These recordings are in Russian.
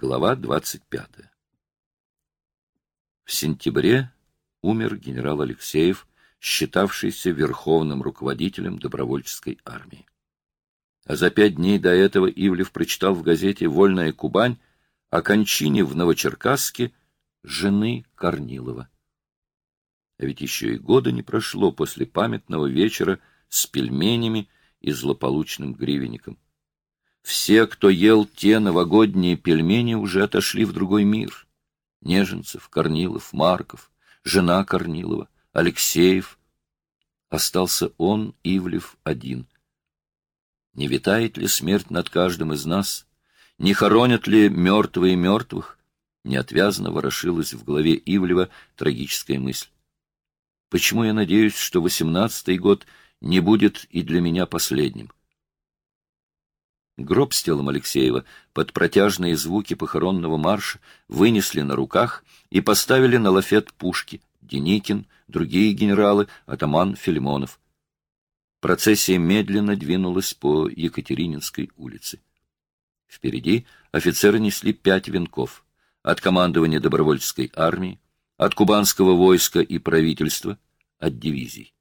Глава 25. В сентябре умер генерал Алексеев, считавшийся верховным руководителем добровольческой армии. А за пять дней до этого Ивлев прочитал в газете «Вольная Кубань» о кончине в Новочеркасске жены Корнилова. А ведь еще и года не прошло после памятного вечера с пельменями и злополучным гривенником. Все, кто ел те новогодние пельмени, уже отошли в другой мир. Неженцев, Корнилов, Марков, жена Корнилова, Алексеев. Остался он, Ивлев, один. Не витает ли смерть над каждым из нас? Не хоронят ли мертвые мертвых? Неотвязно ворошилась в голове Ивлева трагическая мысль. Почему я надеюсь, что восемнадцатый год не будет и для меня последним? Гроб с телом Алексеева под протяжные звуки похоронного марша вынесли на руках и поставили на лафет пушки Деникин, другие генералы, атаман Филимонов. Процессия медленно двинулась по Екатерининской улице. Впереди офицеры несли пять венков от командования добровольческой армии, от кубанского войска и правительства, от дивизий.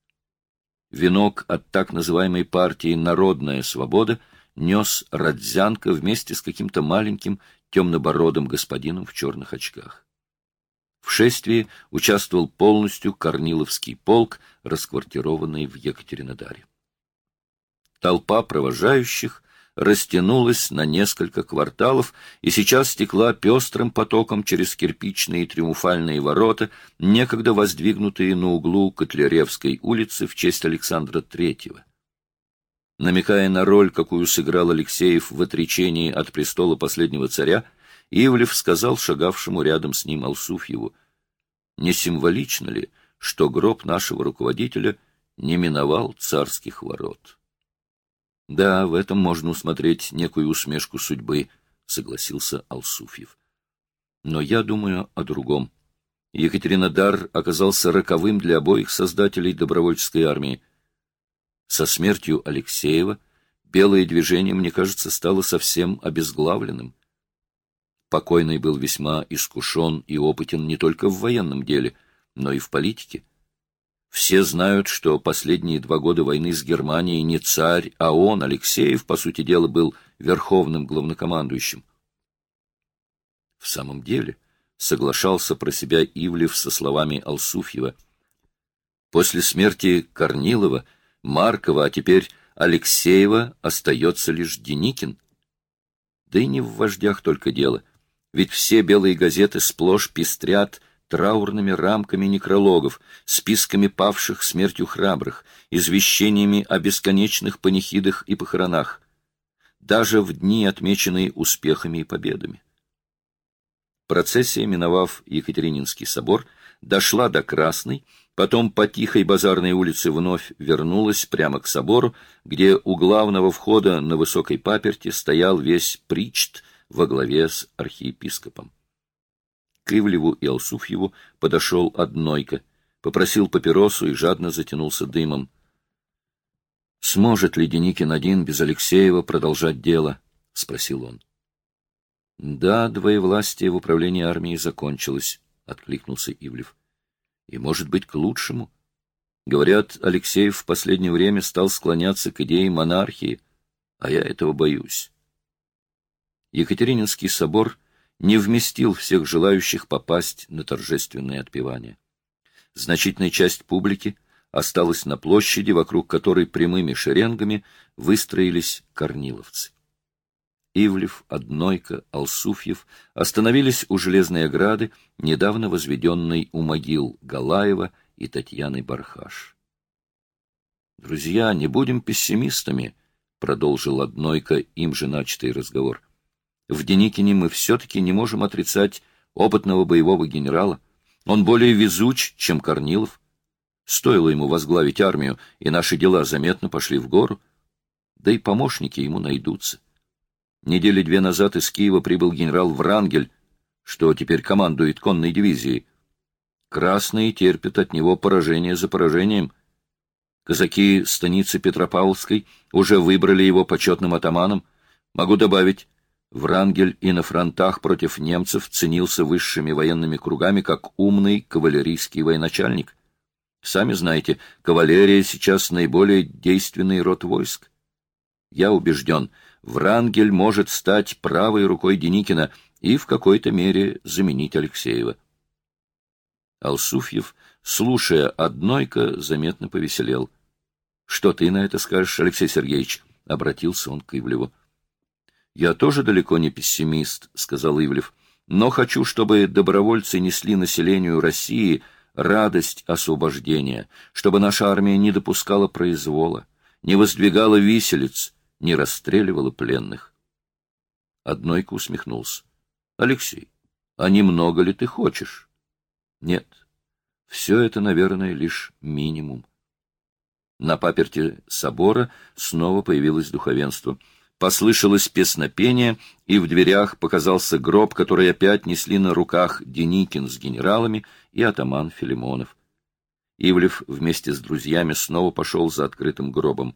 Венок от так называемой партии «Народная свобода» нес Радзянка вместе с каким-то маленьким темнобородым господином в черных очках. В шествии участвовал полностью Корниловский полк, расквартированный в Екатеринодаре. Толпа провожающих растянулась на несколько кварталов и сейчас стекла пестрым потоком через кирпичные триумфальные ворота, некогда воздвигнутые на углу Котляревской улицы в честь Александра Третьего намекая на роль, какую сыграл Алексеев в отречении от престола последнего царя, Ивлев сказал шагавшему рядом с ним Алсуфьеву, «Не символично ли, что гроб нашего руководителя не миновал царских ворот?» «Да, в этом можно усмотреть некую усмешку судьбы», — согласился Алсуфьев. «Но я думаю о другом. Екатеринодар оказался роковым для обоих создателей добровольческой армии. Со смертью Алексеева белое движение, мне кажется, стало совсем обезглавленным. Покойный был весьма искушен и опытен не только в военном деле, но и в политике. Все знают, что последние два года войны с Германией не царь, а он, Алексеев, по сути дела, был верховным главнокомандующим. В самом деле, соглашался про себя Ивлев со словами Алсуфьева. После смерти Корнилова Маркова, а теперь Алексеева остается лишь Деникин. Да и не в вождях только дело, ведь все белые газеты сплошь пестрят траурными рамками некрологов, списками павших смертью храбрых, извещениями о бесконечных панихидах и похоронах, даже в дни, отмеченные успехами и победами. Процессия, миновав Екатерининский собор, дошла до Красной, потом по тихой базарной улице вновь вернулась прямо к собору, где у главного входа на высокой паперти стоял весь причт во главе с архиепископом. К Ивлеву и Алсуфьеву подошел однойка, попросил папиросу и жадно затянулся дымом. «Сможет ли Деникин один без Алексеева продолжать дело?» — спросил он. «Да, двоевластие в управлении армией закончилось», — откликнулся Ивлев. «И, может быть, к лучшему. Говорят, Алексеев в последнее время стал склоняться к идее монархии, а я этого боюсь». Екатерининский собор не вместил всех желающих попасть на торжественное отпевание. Значительная часть публики осталась на площади, вокруг которой прямыми шеренгами выстроились корниловцы. Ивлев, Однойка, Алсуфьев остановились у железной ограды, недавно возведенной у могил Галаева и Татьяны Бархаш. «Друзья, не будем пессимистами», — продолжил Однойка им же начатый разговор. «В Деникине мы все-таки не можем отрицать опытного боевого генерала. Он более везуч, чем Корнилов. Стоило ему возглавить армию, и наши дела заметно пошли в гору. Да и помощники ему найдутся. Недели две назад из Киева прибыл генерал Врангель, что теперь командует конной дивизией. Красные терпят от него поражение за поражением. Казаки станицы Петропавловской уже выбрали его почетным атаманом. Могу добавить, Врангель и на фронтах против немцев ценился высшими военными кругами как умный кавалерийский военачальник. Сами знаете, кавалерия сейчас наиболее действенный род войск. Я убежден, Врангель может стать правой рукой Деникина и в какой-то мере заменить Алексеева. Алсуфьев, слушая однойко, заметно повеселел. — Что ты на это скажешь, Алексей Сергеевич? — обратился он к Ивлеву. — Я тоже далеко не пессимист, — сказал Ивлев, — но хочу, чтобы добровольцы несли населению России радость освобождения, чтобы наша армия не допускала произвола, не воздвигала виселиц, не расстреливала пленных. Однойко усмехнулся. — Алексей, а немного ли ты хочешь? — Нет, все это, наверное, лишь минимум. На паперте собора снова появилось духовенство. Послышалось песнопение, и в дверях показался гроб, который опять несли на руках Деникин с генералами и атаман Филимонов. Ивлев вместе с друзьями снова пошел за открытым гробом.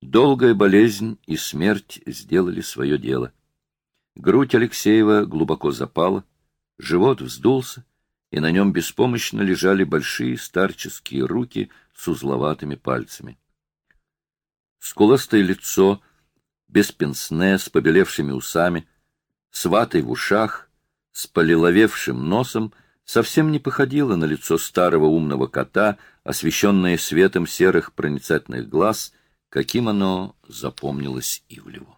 Долгая болезнь и смерть сделали свое дело. Грудь Алексеева глубоко запала, живот вздулся, и на нем беспомощно лежали большие старческие руки с узловатыми пальцами. Скуластое лицо, без пенсне, с побелевшими усами, с ватой в ушах, с полиловевшим носом, совсем не походило на лицо старого умного кота, освещенное светом серых проницательных глаз — каким оно запомнилось Ивлеву.